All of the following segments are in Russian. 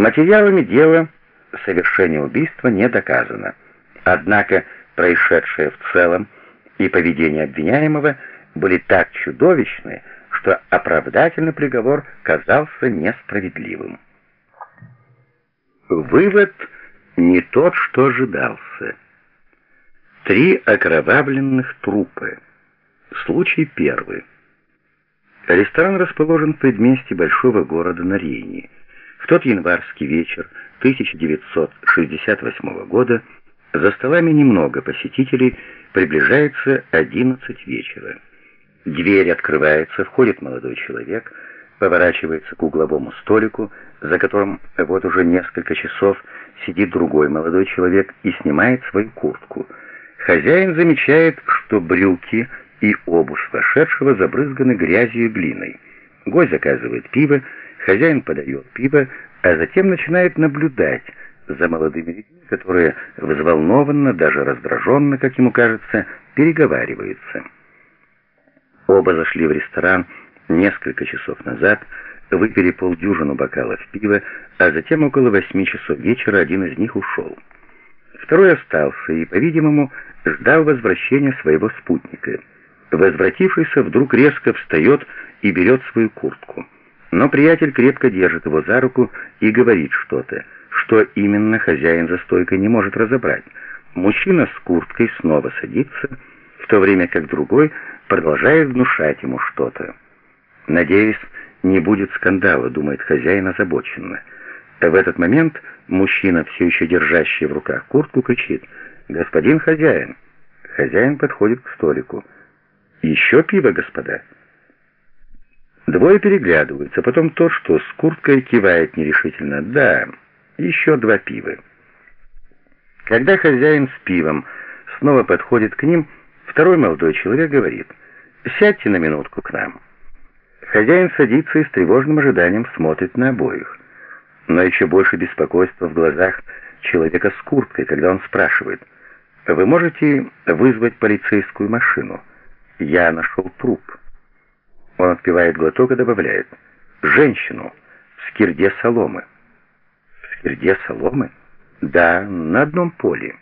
Материалами дела совершение убийства не доказано. Однако происшедшее в целом и поведение обвиняемого были так чудовищны, что оправдательный приговор казался несправедливым. Вывод не тот, что ожидался. Три окровавленных трупа. Случай первый. Ресторан расположен в предместье большого города на Рейне. Тот январский вечер 1968 года за столами немного посетителей, приближается 11 вечера. Дверь открывается, входит молодой человек, поворачивается к угловому столику, за которым вот уже несколько часов сидит другой молодой человек и снимает свою куртку. Хозяин замечает, что брюки и обувь вошедшего забрызганы грязью и глиной. Гость заказывает пиво, хозяин подает пиво, а затем начинает наблюдать за молодыми людьми, которые взволнованно, даже раздраженно, как ему кажется, переговариваются. Оба зашли в ресторан несколько часов назад, выпили полдюжину бокалов пива, а затем около восьми часов вечера один из них ушел. Второй остался и, по-видимому, ждал возвращения своего спутника. Возвратившийся вдруг резко встает и берет свою куртку. Но приятель крепко держит его за руку и говорит что-то. Что именно хозяин за стойкой не может разобрать. Мужчина с курткой снова садится, в то время как другой продолжает внушать ему что-то. «Надеюсь, не будет скандала», — думает хозяин озабоченно. В этот момент мужчина, все еще держащий в руках куртку, кричит «Господин хозяин!» Хозяин подходит к столику. «Еще пиво, господа?» Двое переглядываются, потом тот, что с курткой кивает нерешительно. «Да, еще два пива». Когда хозяин с пивом снова подходит к ним, второй молодой человек говорит «Сядьте на минутку к нам». Хозяин садится и с тревожным ожиданием смотрит на обоих. Но еще больше беспокойства в глазах человека с курткой, когда он спрашивает «Вы можете вызвать полицейскую машину? Я нашел труп». Он отпивает глоток и добавляет «Женщину в скирде соломы». «В скирде соломы?» «Да, на одном поле».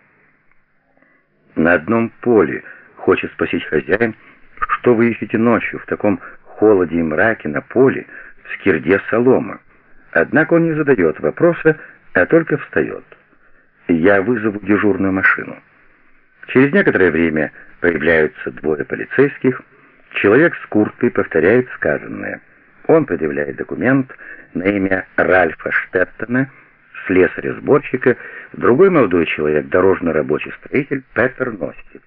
«На одном поле», — хочет спросить хозяин, «что вы ищете ночью в таком холоде и мраке на поле в скирде соломы?» Однако он не задает вопроса, а только встает. «Я вызову дежурную машину». Через некоторое время появляются двое полицейских — Человек с курткой повторяет сказанное. Он предъявляет документ на имя Ральфа Штеттона, слесаря-сборщика, другой молодой человек, дорожно-рабочий строитель Петер Ностиц.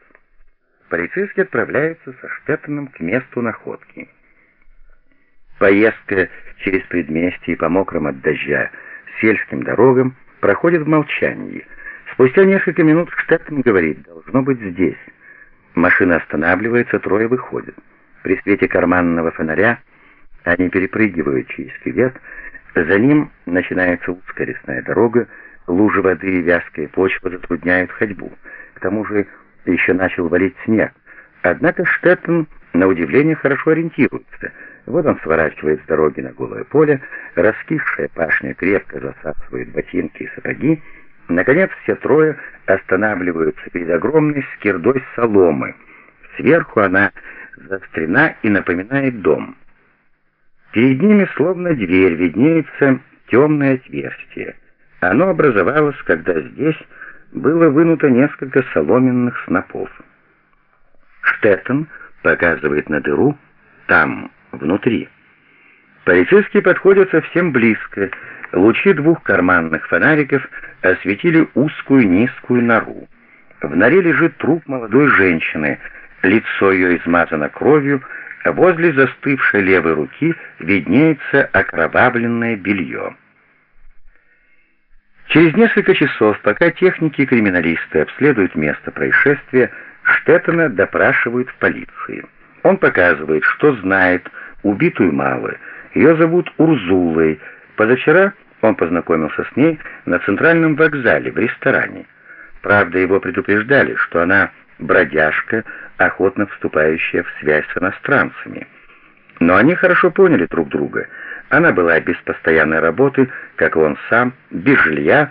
Полицейский отправляется со Штеттоном к месту находки. Поездка через предместье по мокрым от дождя сельским дорогам проходит в молчании. Спустя несколько минут Штеттон говорит, должно быть здесь. Машина останавливается, трое выходят. При свете карманного фонаря они перепрыгивают через кювет, за ним начинается узкая лесная дорога, лужи воды и вязкая почва затрудняют ходьбу. К тому же еще начал валить снег. Однако Штеттон, на удивление, хорошо ориентируется. Вот он сворачивает с дороги на голое поле, раскисшая пашня крепко засасывает ботинки и сапоги. Наконец все трое останавливаются перед огромной скирдой соломы. Сверху она заострена и напоминает дом. Перед ними, словно дверь, виднеется темное отверстие. Оно образовалось, когда здесь было вынуто несколько соломенных снопов. Штеттон показывает на дыру там, внутри. Полицейские подходят совсем близко. Лучи двух карманных фонариков осветили узкую низкую нору. В норе лежит труп молодой женщины — Лицо ее измазано кровью, а возле застывшей левой руки виднеется окровавленное белье. Через несколько часов, пока техники и криминалисты обследуют место происшествия, Штеттона допрашивают в полиции. Он показывает, что знает убитую Малы. Ее зовут Урзулой. Позавчера он познакомился с ней на центральном вокзале в ресторане. Правда, его предупреждали, что она бродяжка, охотно вступающая в связь с иностранцами. Но они хорошо поняли друг друга. Она была без постоянной работы, как он сам, без жилья,